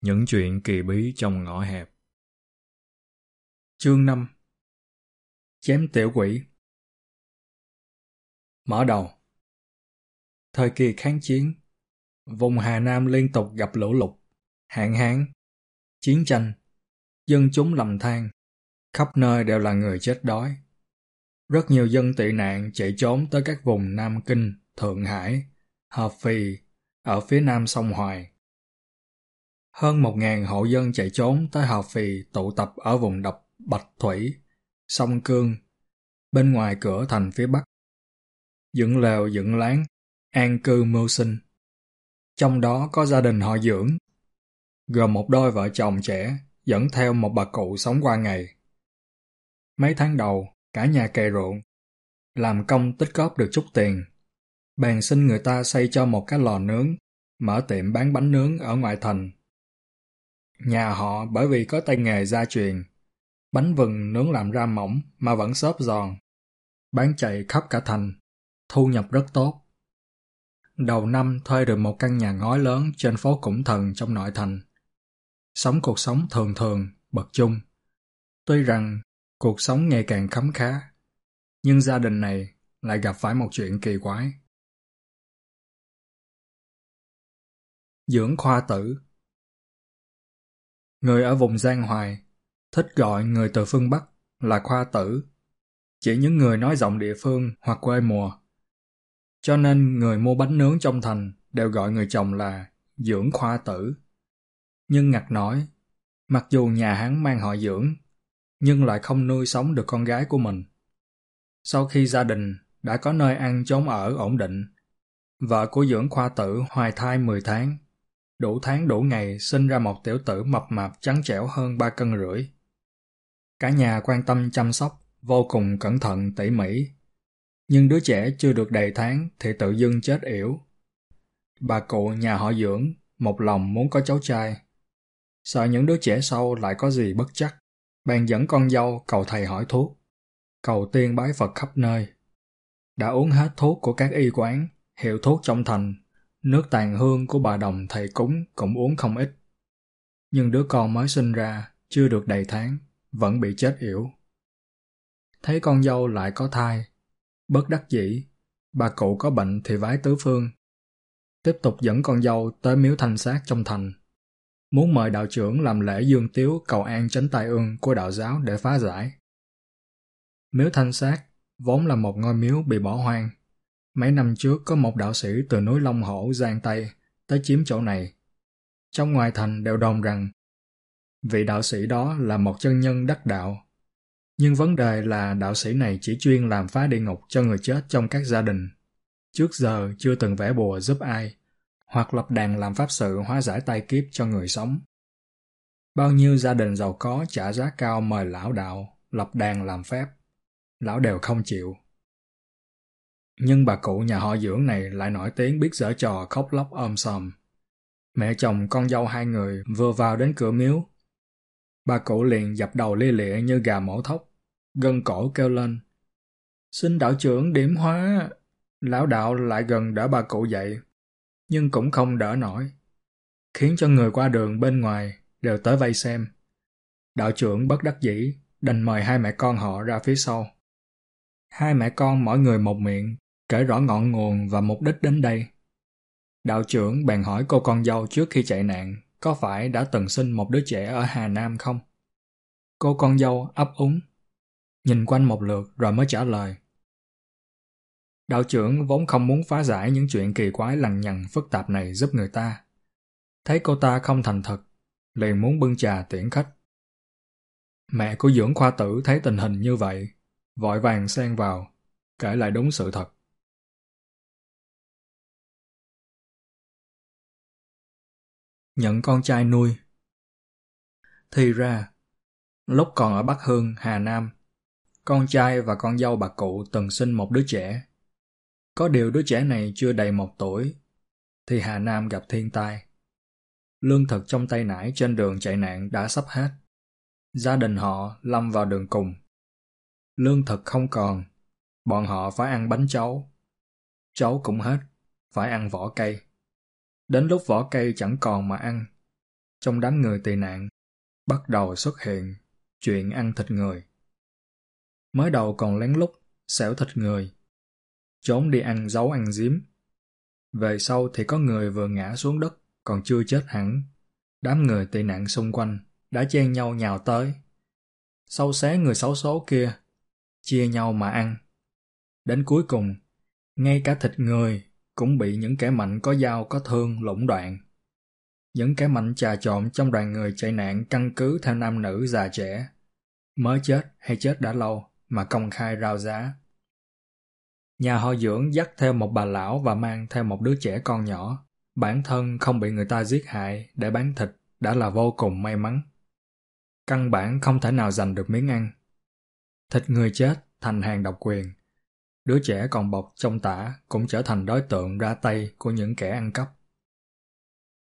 Những chuyện kỳ bí trong ngõ hẹp Chương 5 Chém tiểu quỷ Mở đầu Thời kỳ kháng chiến Vùng Hà Nam liên tục gặp lũ lụt, hạn hán, chiến tranh, dân chúng lầm than, khắp nơi đều là người chết đói. Rất nhiều dân tị nạn chạy trốn tới các vùng Nam Kinh, Thượng Hải, Hợp Phì, ở phía nam sông Hoài. Hơn một ngàn hộ dân chạy trốn tới Hợp Phì tụ tập ở vùng đập Bạch Thủy, sông Cương, bên ngoài cửa thành phía bắc. Dựng lều dựng láng, an cư mưu sinh. Trong đó có gia đình họ dưỡng, gồm một đôi vợ chồng trẻ dẫn theo một bà cụ sống qua ngày. Mấy tháng đầu, cả nhà cày ruộng, làm công tích góp được chút tiền. Bèn xin người ta xây cho một cái lò nướng, mở tiệm bán bánh nướng ở ngoại thành. Nhà họ bởi vì có tay nghề gia truyền, bánh vừng nướng làm ra mỏng mà vẫn xốp giòn, bán chạy khắp cả thành, thu nhập rất tốt. Đầu năm thuê được một căn nhà ngói lớn trên phố Củng Thần trong nội thành. Sống cuộc sống thường thường, bậc chung. Tuy rằng cuộc sống ngày càng khấm khá, nhưng gia đình này lại gặp phải một chuyện kỳ quái. Dưỡng khoa tử Người ở vùng Giang Hoài thích gọi người từ phương Bắc là khoa tử, chỉ những người nói giọng địa phương hoặc quê mùa. Cho nên người mua bánh nướng trong thành đều gọi người chồng là dưỡng khoa tử. Nhưng ngặt nói, mặc dù nhà hắn mang họ dưỡng, nhưng lại không nuôi sống được con gái của mình. Sau khi gia đình đã có nơi ăn chốn ở ổn định, vợ của dưỡng khoa tử hoài thai 10 tháng, đủ tháng đủ ngày sinh ra một tiểu tử mập mạp trắng trẻo hơn ba cân rưỡi. Cả nhà quan tâm chăm sóc, vô cùng cẩn thận tỉ mỉ. Nhưng đứa trẻ chưa được đầy tháng thì tự dưng chết yểu. Bà cụ nhà họ dưỡng một lòng muốn có cháu trai. Sợ những đứa trẻ sau lại có gì bất chắc, bèn dẫn con dâu cầu thầy hỏi thuốc, cầu tiên bái Phật khắp nơi. Đã uống hết thuốc của các y quán, hiệu thuốc trong thành, nước tàn hương của bà đồng thầy cúng cũng uống không ít. Nhưng đứa con mới sinh ra, chưa được đầy tháng, vẫn bị chết yểu. Thấy con dâu lại có thai, bất đắc dĩ, bà cụ có bệnh thì vái tứ phương. Tiếp tục dẫn con dâu tới miếu thanh sát trong thành. Muốn mời đạo trưởng làm lễ dương tiếu cầu an tránh tai ương của đạo giáo để phá giải. Miếu thanh sát vốn là một ngôi miếu bị bỏ hoang. Mấy năm trước có một đạo sĩ từ núi Long Hổ Giang Tây tới chiếm chỗ này. Trong ngoài thành đều đồn rằng Vị đạo sĩ đó là một chân nhân đắc đạo. Nhưng vấn đề là đạo sĩ này chỉ chuyên làm phá địa ngục cho người chết trong các gia đình. Trước giờ chưa từng vẽ bùa giúp ai, hoặc lập đàn làm pháp sự hóa giải tai kiếp cho người sống. Bao nhiêu gia đình giàu có trả giá cao mời lão đạo, lập đàn làm phép. Lão đều không chịu. Nhưng bà cụ nhà họ dưỡng này lại nổi tiếng biết dở trò khóc lóc ôm sòm. Mẹ chồng con dâu hai người vừa vào đến cửa miếu Bà cụ liền dập đầu lia lịa như gà mổ thóc, gân cổ kêu lên. Xin đạo trưởng điểm hóa. Lão đạo lại gần đỡ bà cụ dậy, nhưng cũng không đỡ nổi. Khiến cho người qua đường bên ngoài đều tới vây xem. Đạo trưởng bất đắc dĩ, đành mời hai mẹ con họ ra phía sau. Hai mẹ con mỗi người một miệng, kể rõ ngọn nguồn và mục đích đến đây. Đạo trưởng bèn hỏi cô con dâu trước khi chạy nạn có phải đã từng sinh một đứa trẻ ở Hà Nam không? Cô con dâu ấp úng, nhìn quanh một lượt rồi mới trả lời. Đạo trưởng vốn không muốn phá giải những chuyện kỳ quái lằng nhằng phức tạp này giúp người ta. Thấy cô ta không thành thật, liền muốn bưng trà tiễn khách. Mẹ của dưỡng khoa tử thấy tình hình như vậy, vội vàng xen vào, kể lại đúng sự thật. Nhận con trai nuôi. Thì ra, lúc còn ở Bắc Hương, Hà Nam, con trai và con dâu bà cụ từng sinh một đứa trẻ. Có điều đứa trẻ này chưa đầy một tuổi, thì Hà Nam gặp thiên tai. Lương thực trong tay nải trên đường chạy nạn đã sắp hết. Gia đình họ lâm vào đường cùng. Lương thực không còn, bọn họ phải ăn bánh cháo, cháo cũng hết, phải ăn vỏ cây. Đến lúc vỏ cây chẳng còn mà ăn, trong đám người tị nạn, bắt đầu xuất hiện chuyện ăn thịt người. Mới đầu còn lén lút, xẻo thịt người, trốn đi ăn giấu ăn giếm. Về sau thì có người vừa ngã xuống đất, còn chưa chết hẳn. Đám người tị nạn xung quanh đã chen nhau nhào tới. Sâu xé người xấu số kia, chia nhau mà ăn. Đến cuối cùng, ngay cả thịt người cũng bị những kẻ mạnh có dao, có thương lũng đoạn. Những kẻ mạnh trà trộn trong đoàn người chạy nạn căn cứ theo nam nữ già trẻ. Mới chết hay chết đã lâu mà công khai rao giá. Nhà họ dưỡng dắt theo một bà lão và mang theo một đứa trẻ con nhỏ. Bản thân không bị người ta giết hại để bán thịt đã là vô cùng may mắn. Căn bản không thể nào giành được miếng ăn. Thịt người chết thành hàng độc quyền. Đứa trẻ còn bọc trong tả cũng trở thành đối tượng ra tay của những kẻ ăn cắp.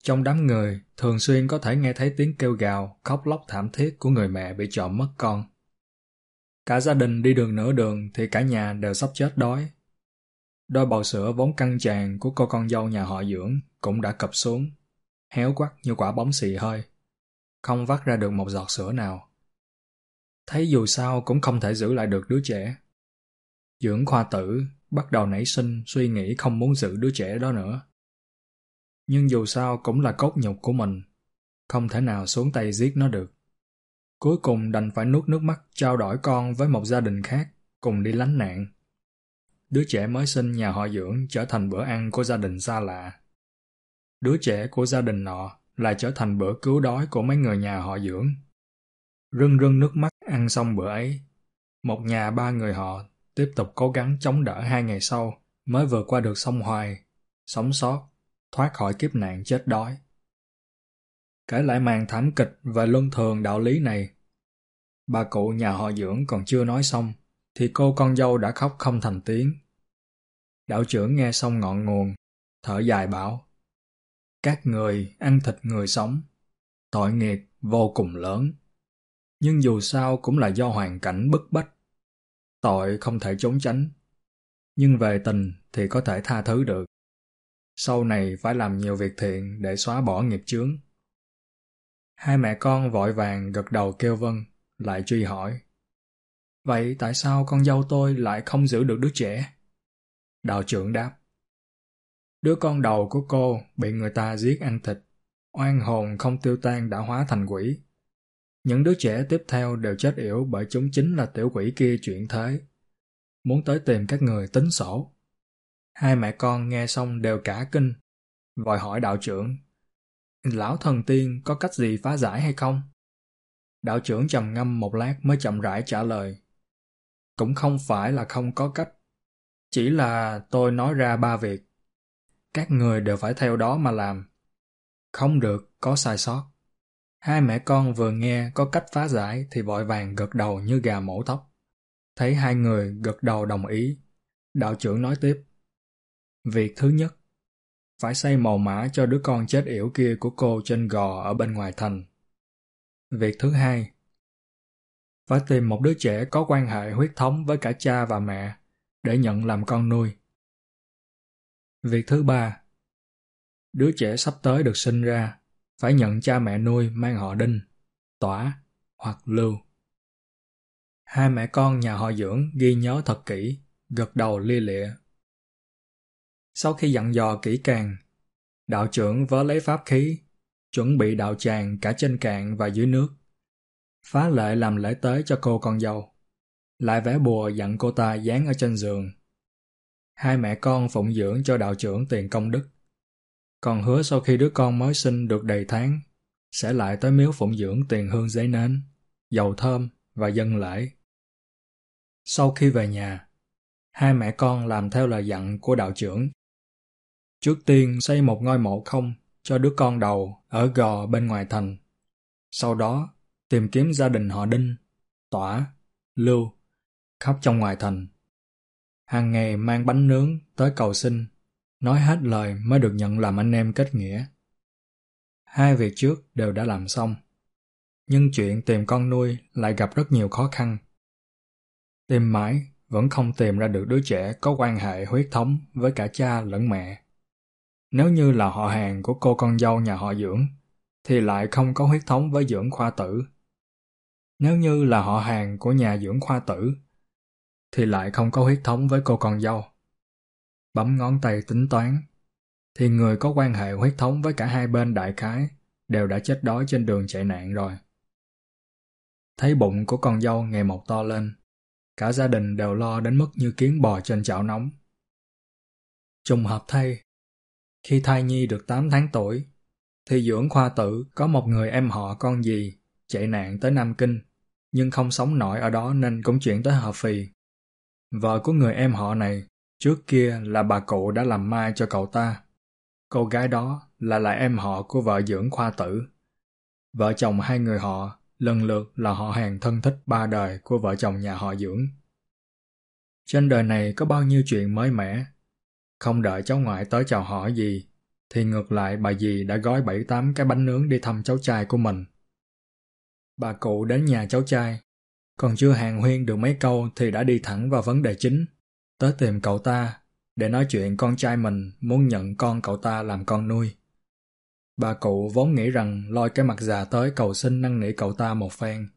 Trong đám người, thường xuyên có thể nghe thấy tiếng kêu gào, khóc lóc thảm thiết của người mẹ bị trộm mất con. Cả gia đình đi đường nửa đường thì cả nhà đều sắp chết đói. Đôi bầu sữa vốn căng tràn của cô con dâu nhà họ dưỡng cũng đã cập xuống, héo quắt như quả bóng xì hơi. Không vắt ra được một giọt sữa nào. Thấy dù sao cũng không thể giữ lại được đứa trẻ. Dưỡng khoa tử bắt đầu nảy sinh suy nghĩ không muốn giữ đứa trẻ đó nữa. Nhưng dù sao cũng là cốt nhục của mình, không thể nào xuống tay giết nó được. Cuối cùng đành phải nuốt nước mắt trao đổi con với một gia đình khác, cùng đi lánh nạn. Đứa trẻ mới sinh nhà họ dưỡng trở thành bữa ăn của gia đình xa lạ. Đứa trẻ của gia đình nọ lại trở thành bữa cứu đói của mấy người nhà họ dưỡng. Rưng rưng nước mắt ăn xong bữa ấy. Một nhà ba người họ tiếp tục cố gắng chống đỡ hai ngày sau mới vượt qua được sông Hoài, sống sót, thoát khỏi kiếp nạn chết đói. Kể lại màn thảm kịch và luân thường đạo lý này. Bà cụ nhà họ dưỡng còn chưa nói xong, thì cô con dâu đã khóc không thành tiếng. Đạo trưởng nghe xong ngọn nguồn, thở dài bảo, Các người ăn thịt người sống, tội nghiệp vô cùng lớn. Nhưng dù sao cũng là do hoàn cảnh bức bách. Tội không thể trốn tránh, nhưng về tình thì có thể tha thứ được. Sau này phải làm nhiều việc thiện để xóa bỏ nghiệp chướng. Hai mẹ con vội vàng gật đầu kêu vâng, lại truy hỏi. Vậy tại sao con dâu tôi lại không giữ được đứa trẻ? Đạo trưởng đáp. Đứa con đầu của cô bị người ta giết ăn thịt, oan hồn không tiêu tan đã hóa thành quỷ. Những đứa trẻ tiếp theo đều chết yểu bởi chúng chính là tiểu quỷ kia chuyển thế. Muốn tới tìm các người tính sổ. Hai mẹ con nghe xong đều cả kinh, vội hỏi đạo trưởng Lão thần tiên có cách gì phá giải hay không? Đạo trưởng trầm ngâm một lát mới chậm rãi trả lời. Cũng không phải là không có cách. Chỉ là tôi nói ra ba việc. Các người đều phải theo đó mà làm. Không được, có sai sót. Hai mẹ con vừa nghe có cách phá giải thì vội vàng gật đầu như gà mổ tóc. Thấy hai người gật đầu đồng ý. Đạo trưởng nói tiếp. Việc thứ nhất, phải xây màu mã cho đứa con chết yểu kia của cô trên gò ở bên ngoài thành. Việc thứ hai, phải tìm một đứa trẻ có quan hệ huyết thống với cả cha và mẹ để nhận làm con nuôi. Việc thứ ba, đứa trẻ sắp tới được sinh ra phải nhận cha mẹ nuôi mang họ Đinh, Tỏa hoặc Lưu. Hai mẹ con nhà họ dưỡng ghi nhớ thật kỹ, gật đầu lia lịa sau khi dặn dò kỹ càng, đạo trưởng vớ lấy pháp khí, chuẩn bị đạo tràng cả trên cạn và dưới nước. Phá lệ làm lễ tế cho cô con dâu. Lại vẽ bùa dặn cô ta dán ở trên giường. Hai mẹ con phụng dưỡng cho đạo trưởng tiền công đức. Còn hứa sau khi đứa con mới sinh được đầy tháng, sẽ lại tới miếu phụng dưỡng tiền hương giấy nến, dầu thơm và dân lễ. Sau khi về nhà, hai mẹ con làm theo lời dặn của đạo trưởng Trước tiên xây một ngôi mộ không cho đứa con đầu ở gò bên ngoài thành. Sau đó, tìm kiếm gia đình họ Đinh, Tỏa, Lưu, khắp trong ngoài thành. Hàng ngày mang bánh nướng tới cầu xin, nói hết lời mới được nhận làm anh em kết nghĩa. Hai việc trước đều đã làm xong, nhưng chuyện tìm con nuôi lại gặp rất nhiều khó khăn. Tìm mãi vẫn không tìm ra được đứa trẻ có quan hệ huyết thống với cả cha lẫn mẹ. Nếu như là họ hàng của cô con dâu nhà họ dưỡng, thì lại không có huyết thống với dưỡng khoa tử. Nếu như là họ hàng của nhà dưỡng khoa tử, thì lại không có huyết thống với cô con dâu. Bấm ngón tay tính toán, thì người có quan hệ huyết thống với cả hai bên đại khái đều đã chết đói trên đường chạy nạn rồi. Thấy bụng của con dâu ngày một to lên, cả gia đình đều lo đến mức như kiến bò trên chảo nóng. Trùng hợp thay, khi thai nhi được 8 tháng tuổi, thì dưỡng khoa tử có một người em họ con gì chạy nạn tới Nam Kinh, nhưng không sống nổi ở đó nên cũng chuyển tới Hợp Phì. Vợ của người em họ này trước kia là bà cụ đã làm mai cho cậu ta. Cô gái đó là lại em họ của vợ dưỡng khoa tử. Vợ chồng hai người họ lần lượt là họ hàng thân thích ba đời của vợ chồng nhà họ dưỡng. Trên đời này có bao nhiêu chuyện mới mẻ. Không đợi cháu ngoại tới chào hỏi gì, thì ngược lại bà dì đã gói bảy tám cái bánh nướng đi thăm cháu trai của mình. Bà cụ đến nhà cháu trai, còn chưa hàng huyên được mấy câu thì đã đi thẳng vào vấn đề chính, tới tìm cậu ta để nói chuyện con trai mình muốn nhận con cậu ta làm con nuôi. Bà cụ vốn nghĩ rằng lôi cái mặt già tới cầu xin năn nỉ cậu ta một phen.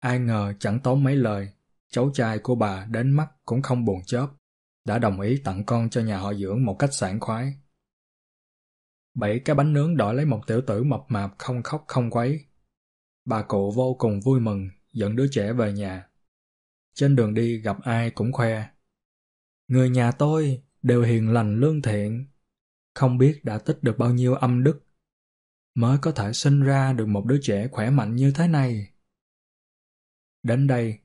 Ai ngờ chẳng tốn mấy lời, cháu trai của bà đến mắt cũng không buồn chớp, đã đồng ý tặng con cho nhà họ dưỡng một cách sảng khoái. Bảy cái bánh nướng đổi lấy một tiểu tử mập mạp không khóc không quấy. Bà cụ vô cùng vui mừng, dẫn đứa trẻ về nhà. Trên đường đi gặp ai cũng khoe. Người nhà tôi đều hiền lành lương thiện, không biết đã tích được bao nhiêu âm đức mới có thể sinh ra được một đứa trẻ khỏe mạnh như thế này. Đến đây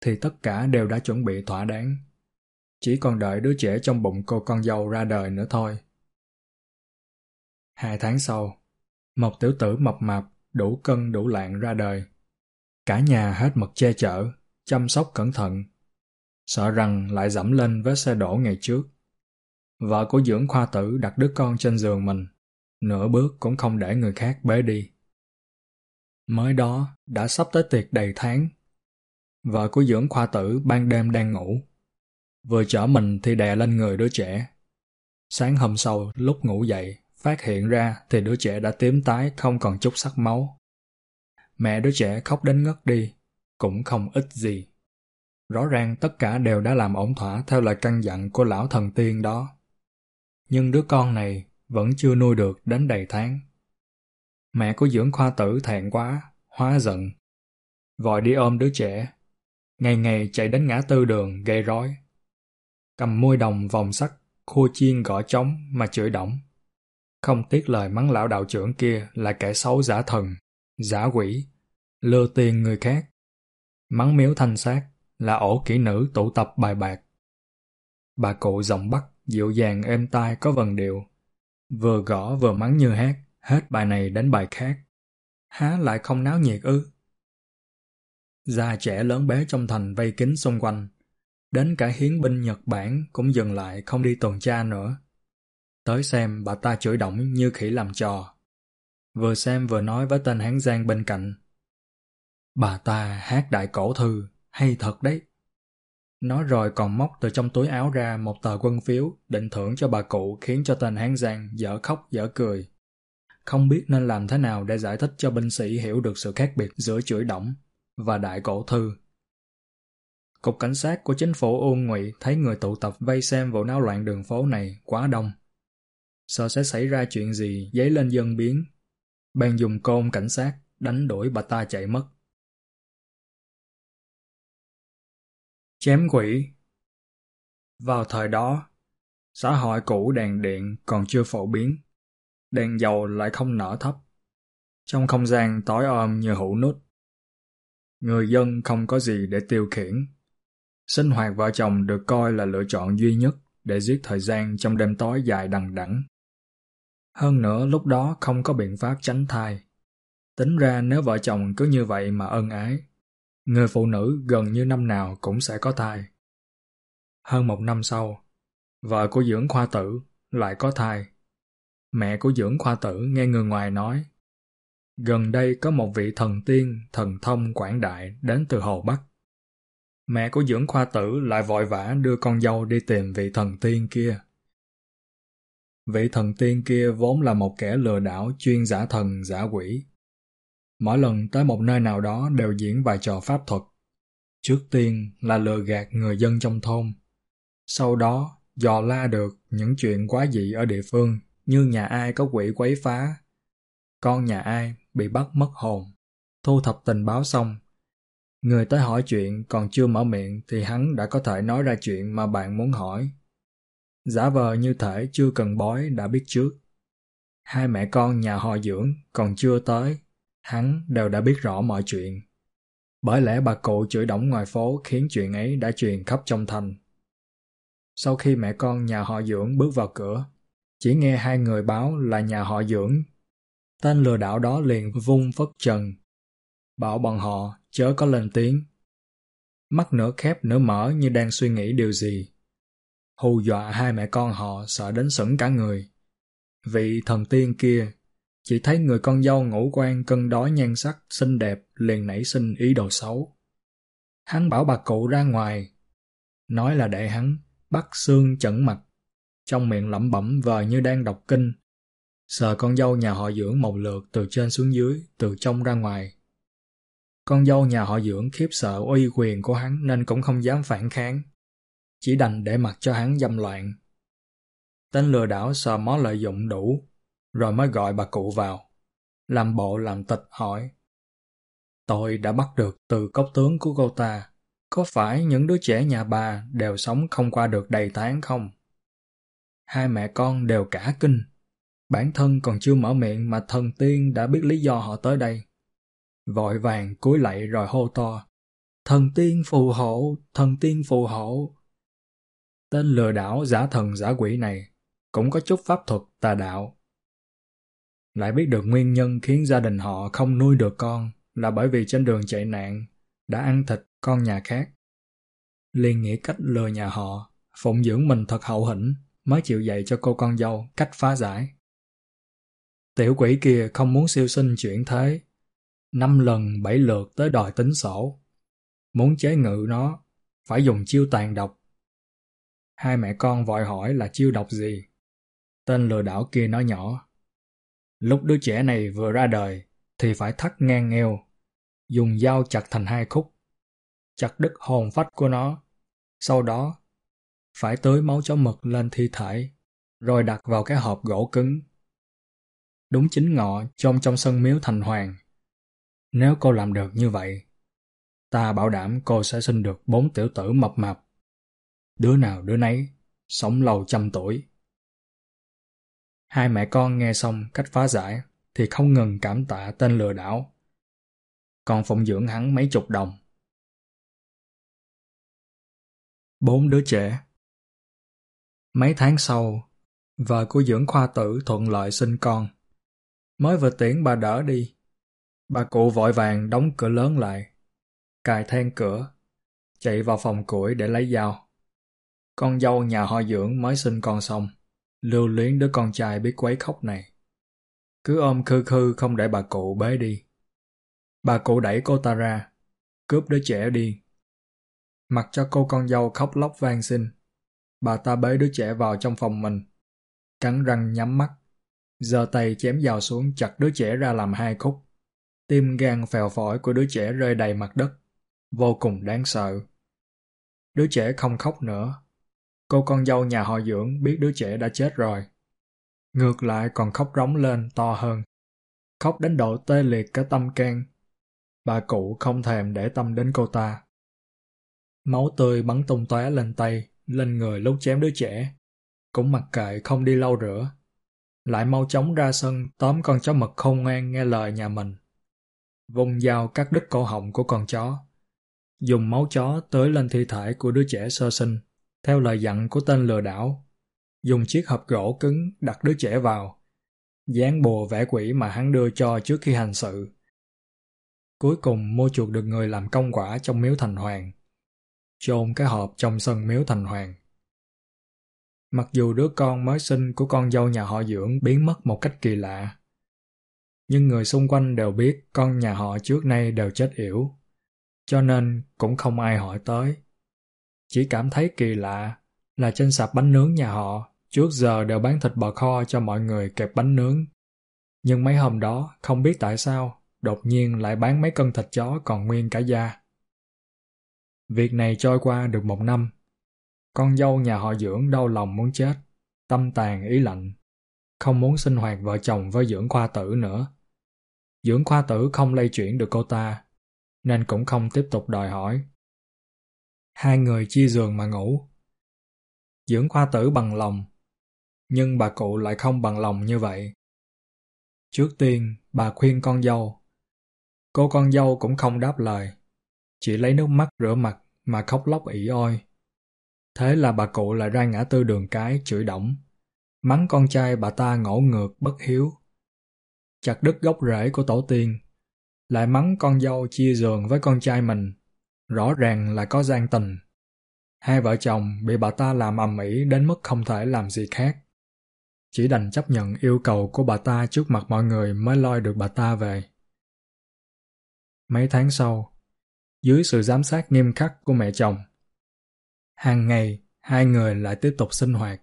thì tất cả đều đã chuẩn bị thỏa đáng. Chỉ còn đợi đứa trẻ trong bụng cô con dâu ra đời nữa thôi. Hai tháng sau, một tiểu tử mập mạp đủ cân đủ lạng ra đời. Cả nhà hết mực che chở, chăm sóc cẩn thận. Sợ rằng lại dẫm lên vết xe đổ ngày trước. Vợ của dưỡng khoa tử đặt đứa con trên giường mình nửa bước cũng không để người khác bế đi. Mới đó, đã sắp tới tiệc đầy tháng. Vợ của dưỡng khoa tử ban đêm đang ngủ. Vừa chở mình thì đè lên người đứa trẻ. Sáng hôm sau, lúc ngủ dậy, phát hiện ra thì đứa trẻ đã tím tái không còn chút sắc máu. Mẹ đứa trẻ khóc đến ngất đi, cũng không ít gì. Rõ ràng tất cả đều đã làm ổn thỏa theo lời căn dặn của lão thần tiên đó. Nhưng đứa con này vẫn chưa nuôi được đến đầy tháng. Mẹ của dưỡng khoa tử thẹn quá, hóa giận. Vội đi ôm đứa trẻ, ngày ngày chạy đến ngã tư đường gây rối. Cầm môi đồng vòng sắt, khua chiên gõ trống mà chửi động. Không tiếc lời mắng lão đạo trưởng kia là kẻ xấu giả thần, giả quỷ, lừa tiền người khác. Mắng miếu thanh sát là ổ kỹ nữ tụ tập bài bạc. Bà cụ giọng bắt, dịu dàng êm tai có vần điệu, Vừa gõ vừa mắng như hát, hết bài này đến bài khác. Há lại không náo nhiệt ư? Già trẻ lớn bé trong thành vây kín xung quanh. Đến cả hiến binh Nhật Bản cũng dừng lại không đi tuần tra nữa. Tới xem bà ta chửi động như khỉ làm trò. Vừa xem vừa nói với tên hán giang bên cạnh. Bà ta hát đại cổ thư, hay thật đấy. Nói rồi còn móc từ trong túi áo ra một tờ quân phiếu, định thưởng cho bà cụ, khiến cho tên Hán Giang dở khóc, dở cười. Không biết nên làm thế nào để giải thích cho binh sĩ hiểu được sự khác biệt giữa chửi động và đại cổ thư. Cục cảnh sát của chính phủ Uông Ngụy thấy người tụ tập vây xem vụ náo loạn đường phố này quá đông. Sợ sẽ xảy ra chuyện gì giấy lên dân biến. Bèn dùng côn cảnh sát đánh đuổi bà ta chạy mất. Chém quỷ Vào thời đó, xã hội cũ đèn điện còn chưa phổ biến, đèn dầu lại không nở thấp. Trong không gian tối om như hũ nút, người dân không có gì để tiêu khiển. Sinh hoạt vợ chồng được coi là lựa chọn duy nhất để giết thời gian trong đêm tối dài đằng đẵng. Hơn nữa lúc đó không có biện pháp tránh thai. Tính ra nếu vợ chồng cứ như vậy mà ân ái, người phụ nữ gần như năm nào cũng sẽ có thai. Hơn một năm sau, vợ của dưỡng khoa tử lại có thai. Mẹ của dưỡng khoa tử nghe người ngoài nói, gần đây có một vị thần tiên, thần thông quảng đại đến từ Hồ Bắc. Mẹ của dưỡng khoa tử lại vội vã đưa con dâu đi tìm vị thần tiên kia. vị thần tiên kia vốn là một kẻ lừa đảo chuyên giả thần giả quỷ. Mỗi lần tới một nơi nào đó đều diễn vài trò pháp thuật. Trước tiên là lừa gạt người dân trong thôn. Sau đó dò la được những chuyện quá dị ở địa phương như nhà ai có quỷ quấy phá, con nhà ai bị bắt mất hồn. Thu thập tình báo xong, người tới hỏi chuyện còn chưa mở miệng thì hắn đã có thể nói ra chuyện mà bạn muốn hỏi. Giả vờ như thể chưa cần bói đã biết trước. Hai mẹ con nhà họ dưỡng còn chưa tới, hắn đều đã biết rõ mọi chuyện. Bởi lẽ bà cụ chửi đổng ngoài phố khiến chuyện ấy đã truyền khắp trong thành. Sau khi mẹ con nhà họ dưỡng bước vào cửa, chỉ nghe hai người báo là nhà họ dưỡng. Tên lừa đảo đó liền vung phất trần, bảo bọn họ chớ có lên tiếng. Mắt nửa khép nửa mở như đang suy nghĩ điều gì hù dọa hai mẹ con họ sợ đến sững cả người. Vị thần tiên kia chỉ thấy người con dâu ngũ quan cân đối nhan sắc xinh đẹp liền nảy sinh ý đồ xấu. Hắn bảo bà cụ ra ngoài, nói là để hắn bắt xương chẩn mặt, trong miệng lẩm bẩm vờ như đang đọc kinh, sờ con dâu nhà họ dưỡng một lượt từ trên xuống dưới, từ trong ra ngoài. Con dâu nhà họ dưỡng khiếp sợ uy quyền của hắn nên cũng không dám phản kháng chỉ đành để mặc cho hắn dâm loạn. Tên lừa đảo sợ mó lợi dụng đủ, rồi mới gọi bà cụ vào, làm bộ làm tịch hỏi. Tôi đã bắt được từ cốc tướng của cô ta, có phải những đứa trẻ nhà bà đều sống không qua được đầy tháng không? Hai mẹ con đều cả kinh, bản thân còn chưa mở miệng mà thần tiên đã biết lý do họ tới đây. Vội vàng cúi lạy rồi hô to. Thần tiên phù hộ, thần tiên phù hộ. Tên lừa đảo giả thần giả quỷ này cũng có chút pháp thuật tà đạo. Lại biết được nguyên nhân khiến gia đình họ không nuôi được con là bởi vì trên đường chạy nạn đã ăn thịt con nhà khác. liền nghĩ cách lừa nhà họ, phụng dưỡng mình thật hậu hĩnh mới chịu dạy cho cô con dâu cách phá giải. Tiểu quỷ kia không muốn siêu sinh chuyển thế, năm lần bảy lượt tới đòi tính sổ. Muốn chế ngự nó, phải dùng chiêu tàn độc Hai mẹ con vội hỏi là chiêu độc gì. Tên lừa đảo kia nói nhỏ. Lúc đứa trẻ này vừa ra đời thì phải thắt ngang eo, dùng dao chặt thành hai khúc, chặt đứt hồn phách của nó. Sau đó, phải tưới máu chó mực lên thi thể, rồi đặt vào cái hộp gỗ cứng. Đúng chính ngọ trong trong sân miếu thành hoàng. Nếu cô làm được như vậy, ta bảo đảm cô sẽ sinh được bốn tiểu tử mập mạp đứa nào đứa nấy, sống lâu trăm tuổi. Hai mẹ con nghe xong cách phá giải thì không ngừng cảm tạ tên lừa đảo. Còn phụng dưỡng hắn mấy chục đồng. Bốn đứa trẻ Mấy tháng sau, vợ của dưỡng khoa tử thuận lợi sinh con. Mới vừa tiễn bà đỡ đi, bà cụ vội vàng đóng cửa lớn lại, cài then cửa, chạy vào phòng củi để lấy dao. Con dâu nhà họ dưỡng mới sinh con xong, lưu luyến đứa con trai biết quấy khóc này. Cứ ôm khư khư không để bà cụ bế đi. Bà cụ đẩy cô ta ra, cướp đứa trẻ đi. Mặc cho cô con dâu khóc lóc van xin. Bà ta bế đứa trẻ vào trong phòng mình, cắn răng nhắm mắt, giơ tay chém dao xuống chặt đứa trẻ ra làm hai khúc. Tim gan phèo phổi của đứa trẻ rơi đầy mặt đất, vô cùng đáng sợ. Đứa trẻ không khóc nữa, Cô con dâu nhà họ dưỡng biết đứa trẻ đã chết rồi. Ngược lại còn khóc rống lên to hơn. Khóc đến độ tê liệt cả tâm can. Bà cụ không thèm để tâm đến cô ta. Máu tươi bắn tung tóe lên tay, lên người lúc chém đứa trẻ. Cũng mặc kệ không đi lau rửa. Lại mau chóng ra sân tóm con chó mực không ngoan nghe lời nhà mình. Vùng dao cắt đứt cổ họng của con chó. Dùng máu chó tới lên thi thể của đứa trẻ sơ sinh theo lời dặn của tên lừa đảo. Dùng chiếc hộp gỗ cứng đặt đứa trẻ vào, dán bùa vẽ quỷ mà hắn đưa cho trước khi hành sự. Cuối cùng mua chuộc được người làm công quả trong miếu thành hoàng, chôn cái hộp trong sân miếu thành hoàng. Mặc dù đứa con mới sinh của con dâu nhà họ dưỡng biến mất một cách kỳ lạ, nhưng người xung quanh đều biết con nhà họ trước nay đều chết yểu, cho nên cũng không ai hỏi tới. Chỉ cảm thấy kỳ lạ là trên sạp bánh nướng nhà họ trước giờ đều bán thịt bò kho cho mọi người kẹp bánh nướng. Nhưng mấy hôm đó, không biết tại sao, đột nhiên lại bán mấy cân thịt chó còn nguyên cả da. Việc này trôi qua được một năm. Con dâu nhà họ dưỡng đau lòng muốn chết, tâm tàn ý lạnh, không muốn sinh hoạt vợ chồng với dưỡng khoa tử nữa. Dưỡng khoa tử không lây chuyển được cô ta, nên cũng không tiếp tục đòi hỏi. Hai người chia giường mà ngủ. Dưỡng khoa tử bằng lòng, nhưng bà cụ lại không bằng lòng như vậy. Trước tiên, bà khuyên con dâu. Cô con dâu cũng không đáp lời, chỉ lấy nước mắt rửa mặt mà khóc lóc ỉ ôi. Thế là bà cụ lại ra ngã tư đường cái chửi đổng, mắng con trai bà ta ngỗ ngược bất hiếu. Chặt đứt gốc rễ của tổ tiên, lại mắng con dâu chia giường với con trai mình, rõ ràng là có gian tình. Hai vợ chồng bị bà ta làm ầm ĩ đến mức không thể làm gì khác. Chỉ đành chấp nhận yêu cầu của bà ta trước mặt mọi người mới lôi được bà ta về. Mấy tháng sau, dưới sự giám sát nghiêm khắc của mẹ chồng, hàng ngày hai người lại tiếp tục sinh hoạt.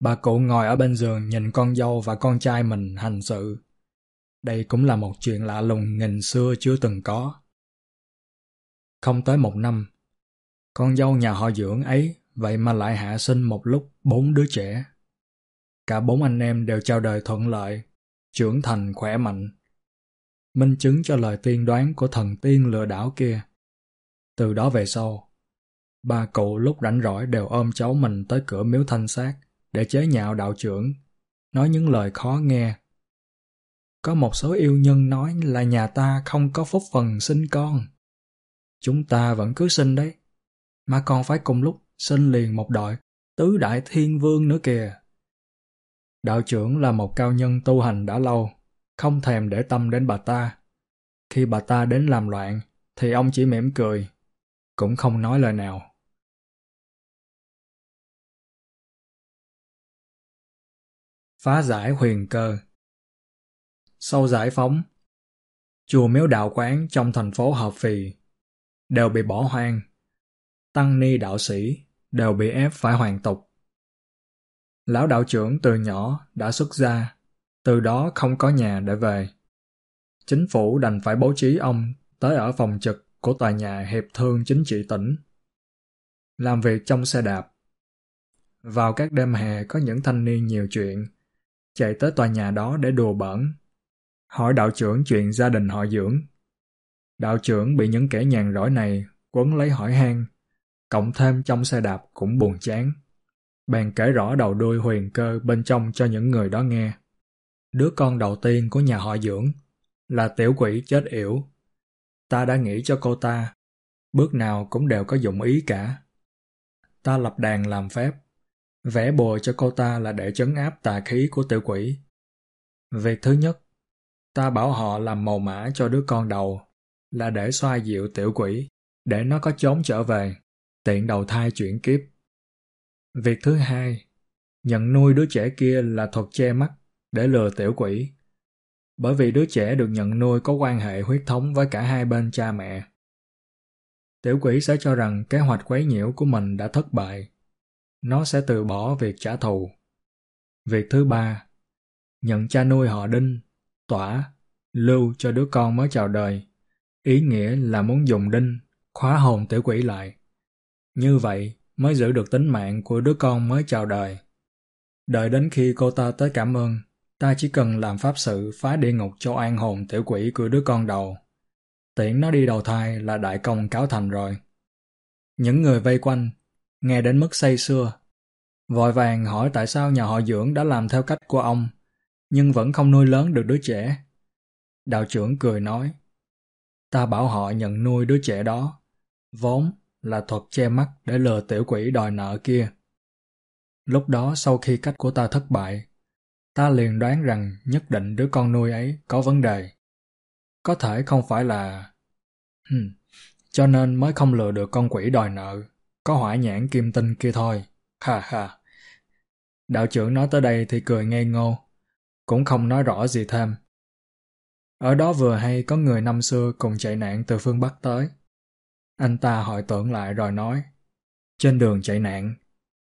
Bà cụ ngồi ở bên giường nhìn con dâu và con trai mình hành sự. Đây cũng là một chuyện lạ lùng nghìn xưa chưa từng có. Không tới một năm, con dâu nhà họ dưỡng ấy vậy mà lại hạ sinh một lúc bốn đứa trẻ. Cả bốn anh em đều chào đời thuận lợi, trưởng thành khỏe mạnh. Minh chứng cho lời tiên đoán của thần tiên lừa đảo kia. Từ đó về sau, ba cụ lúc rảnh rỗi đều ôm cháu mình tới cửa miếu thanh sát để chế nhạo đạo trưởng, nói những lời khó nghe. Có một số yêu nhân nói là nhà ta không có phúc phần sinh con. Chúng ta vẫn cứ sinh đấy, mà còn phải cùng lúc sinh liền một đội tứ đại thiên vương nữa kìa. Đạo trưởng là một cao nhân tu hành đã lâu, không thèm để tâm đến bà ta. Khi bà ta đến làm loạn, thì ông chỉ mỉm cười, cũng không nói lời nào. Phá giải huyền cơ Sau giải phóng, chùa miếu đạo quán trong thành phố Hợp Phì đều bị bỏ hoang. Tăng ni đạo sĩ đều bị ép phải hoàn tục. Lão đạo trưởng từ nhỏ đã xuất gia, từ đó không có nhà để về. Chính phủ đành phải bố trí ông tới ở phòng trực của tòa nhà hiệp thương chính trị tỉnh. Làm việc trong xe đạp. Vào các đêm hè có những thanh niên nhiều chuyện, chạy tới tòa nhà đó để đùa bỡn. Hỏi đạo trưởng chuyện gia đình họ dưỡng. Đạo trưởng bị những kẻ nhàn rỗi này quấn lấy hỏi han, cộng thêm trong xe đạp cũng buồn chán bèn kể rõ đầu đuôi huyền cơ bên trong cho những người đó nghe. Đứa con đầu tiên của nhà họ dưỡng là tiểu quỷ chết yểu. Ta đã nghĩ cho cô ta, bước nào cũng đều có dụng ý cả. Ta lập đàn làm phép, vẽ bùa cho cô ta là để chấn áp tà khí của tiểu quỷ. Việc thứ nhất, ta bảo họ làm màu mã cho đứa con đầu là để xoa dịu tiểu quỷ, để nó có trốn trở về, tiện đầu thai chuyển kiếp. Việc thứ hai, nhận nuôi đứa trẻ kia là thuật che mắt để lừa tiểu quỷ. Bởi vì đứa trẻ được nhận nuôi có quan hệ huyết thống với cả hai bên cha mẹ. Tiểu quỷ sẽ cho rằng kế hoạch quấy nhiễu của mình đã thất bại. Nó sẽ từ bỏ việc trả thù. Việc thứ ba, nhận cha nuôi họ đinh, tỏa, lưu cho đứa con mới chào đời. Ý nghĩa là muốn dùng đinh, khóa hồn tiểu quỷ lại. Như vậy, mới giữ được tính mạng của đứa con mới chào đời. Đợi đến khi cô ta tới cảm ơn, ta chỉ cần làm pháp sự phá địa ngục cho an hồn tiểu quỷ của đứa con đầu. Tiện nó đi đầu thai là đại công cáo thành rồi. Những người vây quanh, nghe đến mức say sưa, vội vàng hỏi tại sao nhà họ dưỡng đã làm theo cách của ông, nhưng vẫn không nuôi lớn được đứa trẻ. Đạo trưởng cười nói, ta bảo họ nhận nuôi đứa trẻ đó, vốn là thuật che mắt để lừa tiểu quỷ đòi nợ kia. Lúc đó sau khi cách của ta thất bại, ta liền đoán rằng nhất định đứa con nuôi ấy có vấn đề. Có thể không phải là... Hmm. Cho nên mới không lừa được con quỷ đòi nợ, có hỏa nhãn kim tinh kia thôi. Ha ha. Đạo trưởng nói tới đây thì cười ngây ngô, cũng không nói rõ gì thêm. Ở đó vừa hay có người năm xưa cùng chạy nạn từ phương Bắc tới. Anh ta hỏi tưởng lại rồi nói, trên đường chạy nạn,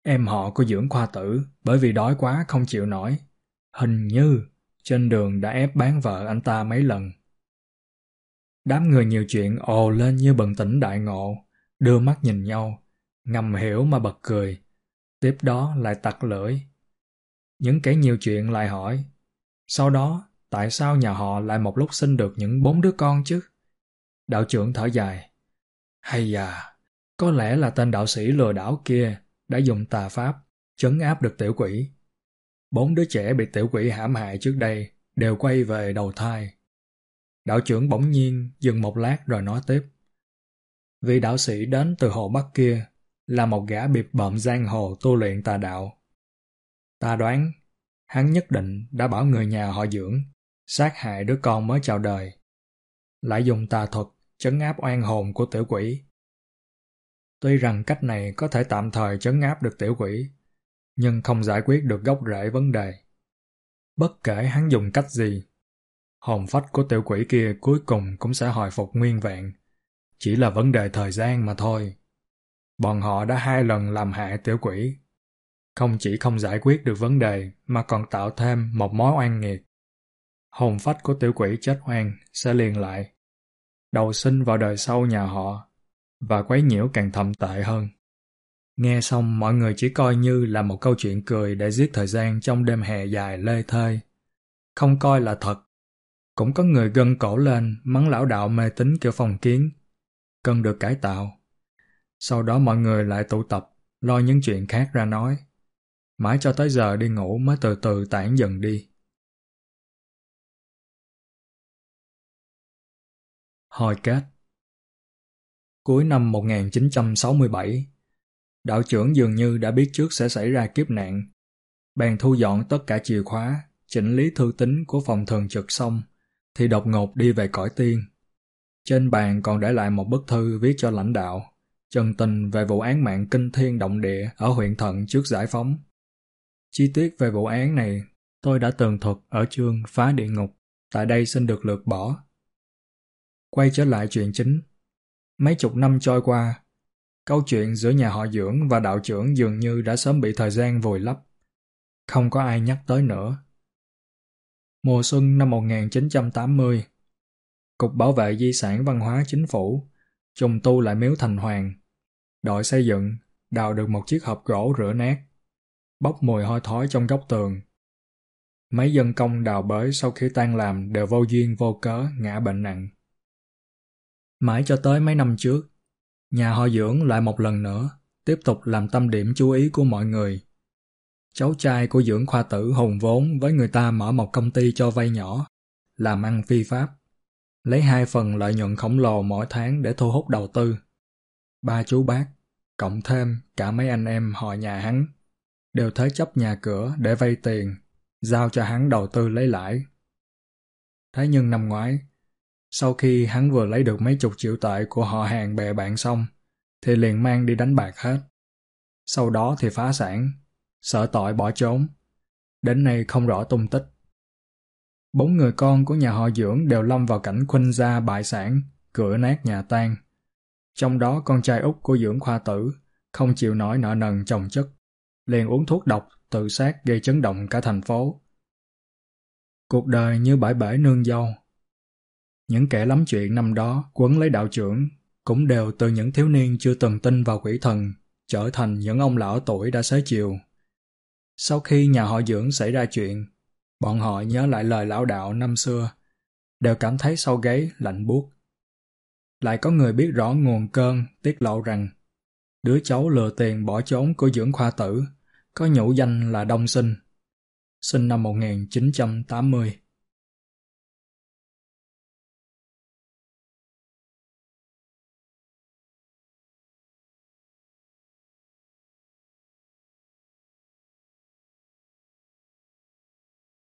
Em họ của dưỡng khoa tử bởi vì đói quá không chịu nổi. Hình như trên đường đã ép bán vợ anh ta mấy lần. Đám người nhiều chuyện ồ lên như bừng tỉnh đại ngộ, đưa mắt nhìn nhau, ngầm hiểu mà bật cười. Tiếp đó lại tặc lưỡi. Những kẻ nhiều chuyện lại hỏi, sau đó tại sao nhà họ lại một lúc sinh được những bốn đứa con chứ? Đạo trưởng thở dài. Hay da, có lẽ là tên đạo sĩ lừa đảo kia đã dùng tà pháp chấn áp được tiểu quỷ. Bốn đứa trẻ bị tiểu quỷ hãm hại trước đây đều quay về đầu thai. Đạo trưởng bỗng nhiên dừng một lát rồi nói tiếp. Vị đạo sĩ đến từ hồ Bắc kia là một gã bịp bợm giang hồ tu luyện tà đạo. Ta đoán, hắn nhất định đã bảo người nhà họ dưỡng sát hại đứa con mới chào đời. Lại dùng tà thuật chấn áp oan hồn của tiểu quỷ. Tuy rằng cách này có thể tạm thời chấn áp được tiểu quỷ, nhưng không giải quyết được gốc rễ vấn đề. Bất kể hắn dùng cách gì, hồn phách của tiểu quỷ kia cuối cùng cũng sẽ hồi phục nguyên vẹn. Chỉ là vấn đề thời gian mà thôi. Bọn họ đã hai lần làm hại tiểu quỷ. Không chỉ không giải quyết được vấn đề mà còn tạo thêm một mối oan nghiệt. Hồn phách của tiểu quỷ chết oan sẽ liền lại. Đầu sinh vào đời sau nhà họ và quấy nhiễu càng thầm tệ hơn. Nghe xong mọi người chỉ coi như là một câu chuyện cười để giết thời gian trong đêm hè dài lê thê, Không coi là thật. Cũng có người gân cổ lên mắng lão đạo mê tín kiểu phòng kiến. Cần được cải tạo. Sau đó mọi người lại tụ tập, lo những chuyện khác ra nói. Mãi cho tới giờ đi ngủ mới từ từ tản dần đi. Hồi kết Cuối năm 1967, đạo trưởng dường như đã biết trước sẽ xảy ra kiếp nạn. Bèn thu dọn tất cả chìa khóa, chỉnh lý thư tín của phòng thường trực xong, thì đột ngột đi về cõi tiên. Trên bàn còn để lại một bức thư viết cho lãnh đạo, trần tình về vụ án mạng kinh thiên động địa ở huyện Thận trước giải phóng. Chi tiết về vụ án này tôi đã tường thuật ở chương Phá địa ngục, tại đây xin được lược bỏ. Quay trở lại chuyện chính. Mấy chục năm trôi qua, câu chuyện giữa nhà họ dưỡng và đạo trưởng dường như đã sớm bị thời gian vùi lấp. Không có ai nhắc tới nữa. Mùa xuân năm 1980, Cục Bảo vệ Di sản Văn hóa Chính phủ trùng tu lại miếu thành hoàng. Đội xây dựng đào được một chiếc hộp gỗ rửa nát, bốc mùi hôi thối trong góc tường. Mấy dân công đào bới sau khi tan làm đều vô duyên vô cớ ngã bệnh nặng. Mãi cho tới mấy năm trước, nhà họ dưỡng lại một lần nữa tiếp tục làm tâm điểm chú ý của mọi người. Cháu trai của dưỡng khoa tử hùng vốn với người ta mở một công ty cho vay nhỏ, làm ăn phi pháp, lấy hai phần lợi nhuận khổng lồ mỗi tháng để thu hút đầu tư. Ba chú bác, cộng thêm cả mấy anh em họ nhà hắn, đều thế chấp nhà cửa để vay tiền, giao cho hắn đầu tư lấy lãi. Thế nhưng năm ngoái, sau khi hắn vừa lấy được mấy chục triệu tệ của họ hàng bè bạn xong, thì liền mang đi đánh bạc hết. Sau đó thì phá sản, sợ tội bỏ trốn. Đến nay không rõ tung tích. Bốn người con của nhà họ dưỡng đều lâm vào cảnh khuynh gia bại sản, cửa nát nhà tan. Trong đó con trai út của dưỡng khoa tử không chịu nổi nợ nần chồng chất, liền uống thuốc độc tự sát gây chấn động cả thành phố. Cuộc đời như bãi bể nương dâu, những kẻ lắm chuyện năm đó quấn lấy đạo trưởng cũng đều từ những thiếu niên chưa từng tin vào quỷ thần trở thành những ông lão tuổi đã xế chiều. Sau khi nhà họ dưỡng xảy ra chuyện, bọn họ nhớ lại lời lão đạo năm xưa, đều cảm thấy sau gáy lạnh buốt. Lại có người biết rõ nguồn cơn tiết lộ rằng đứa cháu lừa tiền bỏ trốn của dưỡng khoa tử có nhũ danh là Đông Sinh, sinh năm 1980.